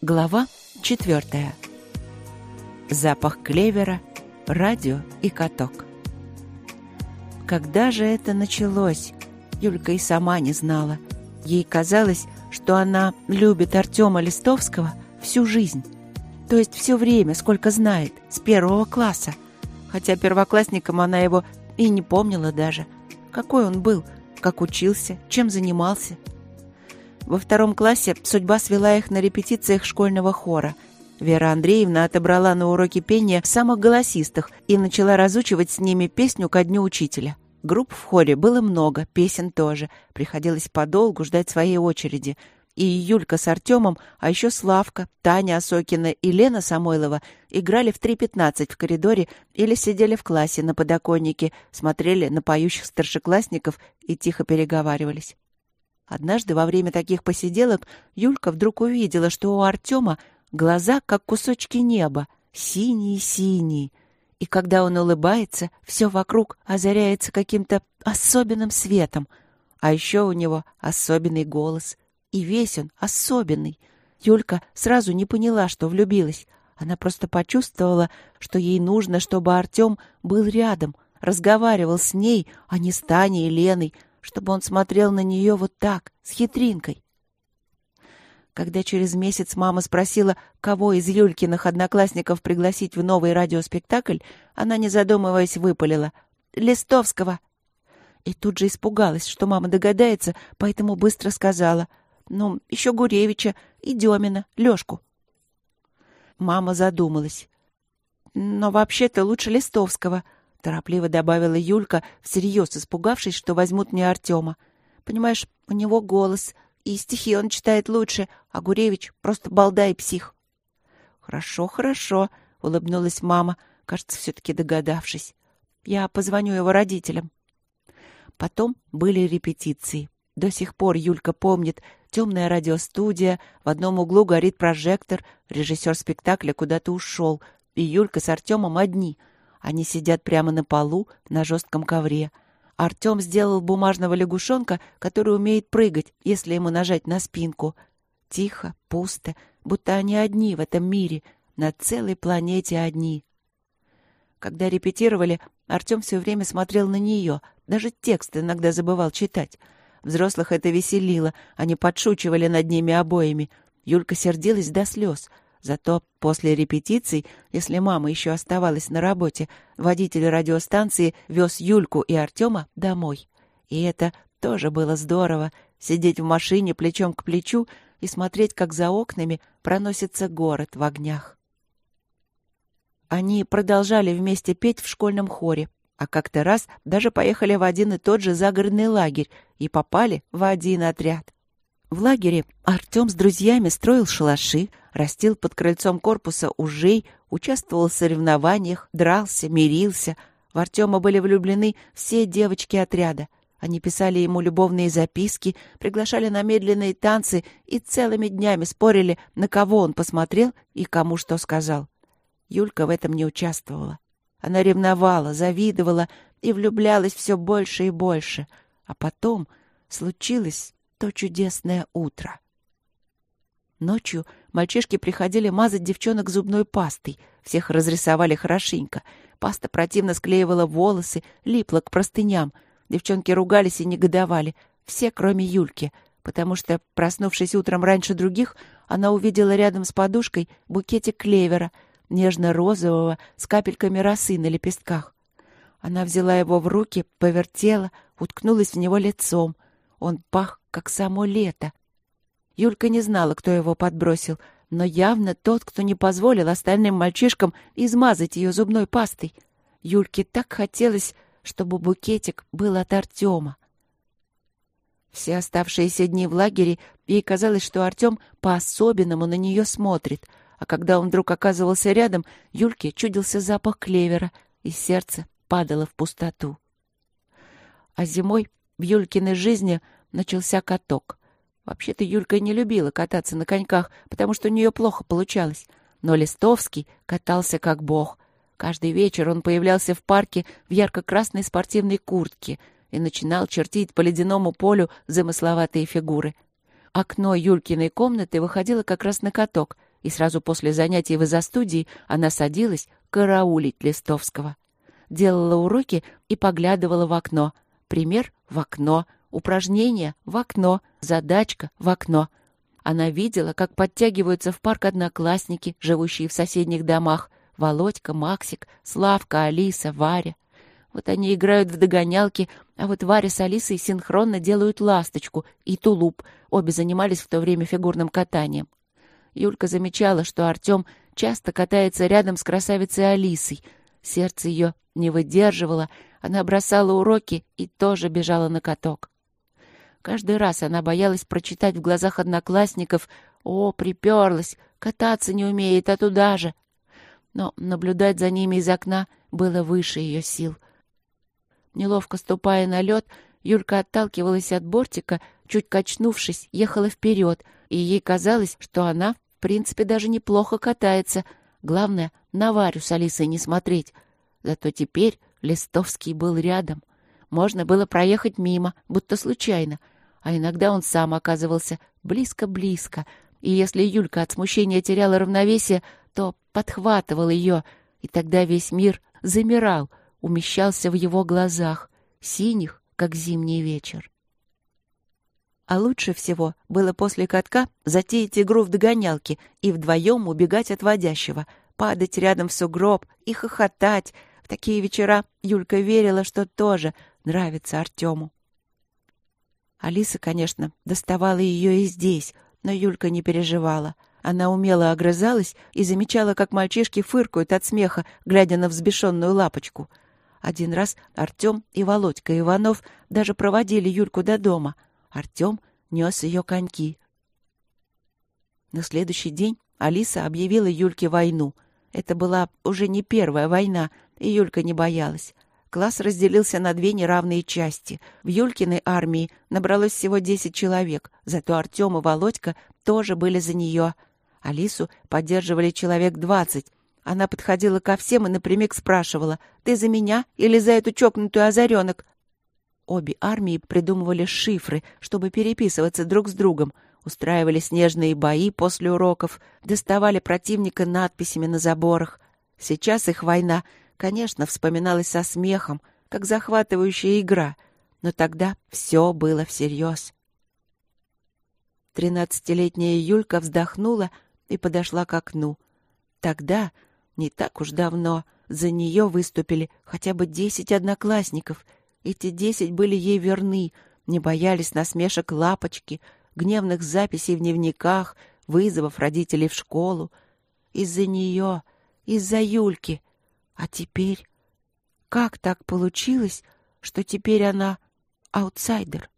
Глава четвертая. Запах клевера, радио и каток. Когда же это началось? Юлька и сама не знала. Ей казалось, что она любит Артема Листовского всю жизнь. То есть все время, сколько знает, с первого класса. Хотя первоклассником она его и не помнила даже. Какой он был, как учился, чем занимался – во втором классе судьба свела их на репетициях школьного хора. Вера Андреевна отобрала на уроке пения самых голосистых и начала разучивать с ними песню ко дню учителя. Групп в хоре было много, песен тоже. Приходилось подолгу ждать своей очереди. И Юлька с Артемом, а еще Славка, Таня Осокина и Лена Самойлова играли в 3.15 в коридоре или сидели в классе на подоконнике, смотрели на поющих старшеклассников и тихо переговаривались. Однажды во время таких посиделок Юлька вдруг увидела, что у Артема глаза как кусочки неба, синие-синие. И когда он улыбается, все вокруг озаряется каким-то особенным светом. А еще у него особенный голос. И весь он особенный. Юлька сразу не поняла, что влюбилась. Она просто почувствовала, что ей нужно, чтобы Артем был рядом, разговаривал с ней, а не с Таней и Леной, чтобы он смотрел на нее вот так, с хитринкой. Когда через месяц мама спросила, кого из Юлькиных одноклассников пригласить в новый радиоспектакль, она, не задумываясь, выпалила «Листовского». И тут же испугалась, что мама догадается, поэтому быстро сказала «Ну, еще Гуревича и Демина, Лешку». Мама задумалась. «Но вообще-то лучше Листовского», — торопливо добавила Юлька, всерьез испугавшись, что возьмут мне Артема. «Понимаешь, у него голос, и стихи он читает лучше, а Гуревич просто балда и псих». «Хорошо, хорошо», — улыбнулась мама, кажется, все-таки догадавшись. «Я позвоню его родителям». Потом были репетиции. До сих пор Юлька помнит темная радиостудия, в одном углу горит прожектор, режиссер спектакля куда-то ушел, и Юлька с Артемом одни — они сидят прямо на полу, на жестком ковре. Артем сделал бумажного лягушонка, который умеет прыгать, если ему нажать на спинку. Тихо, пусто, будто они одни в этом мире, на целой планете одни. Когда репетировали, Артем все время смотрел на нее, даже текст иногда забывал читать. Взрослых это веселило, они подшучивали над ними обоими. Юлька сердилась до слез — Зато после репетиций, если мама еще оставалась на работе, водитель радиостанции вез Юльку и Артема домой. И это тоже было здорово — сидеть в машине плечом к плечу и смотреть, как за окнами проносится город в огнях. Они продолжали вместе петь в школьном хоре, а как-то раз даже поехали в один и тот же загородный лагерь и попали в один отряд. В лагере Артем с друзьями строил шалаши, растил под крыльцом корпуса ужей, участвовал в соревнованиях, дрался, мирился. В Артема были влюблены все девочки отряда. Они писали ему любовные записки, приглашали на медленные танцы и целыми днями спорили, на кого он посмотрел и кому что сказал. Юлька в этом не участвовала. Она ревновала, завидовала и влюблялась все больше и больше. А потом случилось то чудесное утро. Ночью мальчишки приходили мазать девчонок зубной пастой. Всех разрисовали хорошенько. Паста противно склеивала волосы, липла к простыням. Девчонки ругались и негодовали. Все, кроме Юльки. Потому что, проснувшись утром раньше других, она увидела рядом с подушкой букетик клевера, нежно-розового, с капельками росы на лепестках. Она взяла его в руки, повертела, уткнулась в него лицом. Он пах как само лето. Юлька не знала, кто его подбросил, но явно тот, кто не позволил остальным мальчишкам измазать ее зубной пастой. Юльке так хотелось, чтобы букетик был от Артема. Все оставшиеся дни в лагере ей казалось, что Артем по-особенному на нее смотрит, а когда он вдруг оказывался рядом, Юльке чудился запах клевера, и сердце падало в пустоту. А зимой в Юлькиной жизни начался каток. Вообще-то Юлька не любила кататься на коньках, потому что у нее плохо получалось. Но Листовский катался как бог. Каждый вечер он появлялся в парке в ярко-красной спортивной куртке и начинал чертить по ледяному полю замысловатые фигуры. Окно Юлькиной комнаты выходило как раз на каток, и сразу после занятий в изо-студии она садилась караулить Листовского. Делала уроки и поглядывала в окно. Пример — в окно. Упражнение — в окно. Задачка — в окно. Она видела, как подтягиваются в парк одноклассники, живущие в соседних домах. Володька, Максик, Славка, Алиса, Варя. Вот они играют в догонялки, а вот Варя с Алисой синхронно делают ласточку и тулуп. Обе занимались в то время фигурным катанием. Юлька замечала, что Артем часто катается рядом с красавицей Алисой. Сердце ее не выдерживало, она бросала уроки и тоже бежала на каток. Каждый раз она боялась прочитать в глазах одноклассников «О, приперлась, кататься не умеет, а туда же!» Но наблюдать за ними из окна было выше ее сил. Неловко ступая на лед, Юлька отталкивалась от бортика, чуть качнувшись, ехала вперед, и ей казалось, что она, в принципе, даже неплохо катается. Главное, на Варю с Алисой не смотреть. Зато теперь Листовский был рядом. Можно было проехать мимо, будто случайно. А иногда он сам оказывался близко-близко. И если Юлька от смущения теряла равновесие, то подхватывал ее, и тогда весь мир замирал, умещался в его глазах, синих, как зимний вечер. А лучше всего было после катка затеять игру в догонялки и вдвоем убегать от водящего, падать рядом в сугроб и хохотать. В такие вечера Юлька верила, что тоже нравится Артему. Алиса, конечно, доставала ее и здесь, но Юлька не переживала. Она умело огрызалась и замечала, как мальчишки фыркают от смеха, глядя на взбешенную лапочку. Один раз Артем и Володька Иванов даже проводили Юльку до дома. Артем нес ее коньки. На следующий день Алиса объявила Юльке войну. Это была уже не первая война, и Юлька не боялась. Класс разделился на две неравные части. В Юлькиной армии набралось всего десять человек, зато Артем и Володька тоже были за нее. Алису поддерживали человек двадцать. Она подходила ко всем и напрямик спрашивала, «Ты за меня или за эту чокнутую озаренок?» Обе армии придумывали шифры, чтобы переписываться друг с другом, устраивали снежные бои после уроков, доставали противника надписями на заборах. Сейчас их война конечно, вспоминалось со смехом, как захватывающая игра, но тогда все было всерьез. Тринадцатилетняя Юлька вздохнула и подошла к окну. Тогда, не так уж давно, за нее выступили хотя бы десять одноклассников. Эти десять были ей верны, не боялись насмешек лапочки, гневных записей в дневниках, вызовов родителей в школу. Из-за нее, из-за Юльки — а теперь... Как так получилось, что теперь она аутсайдер?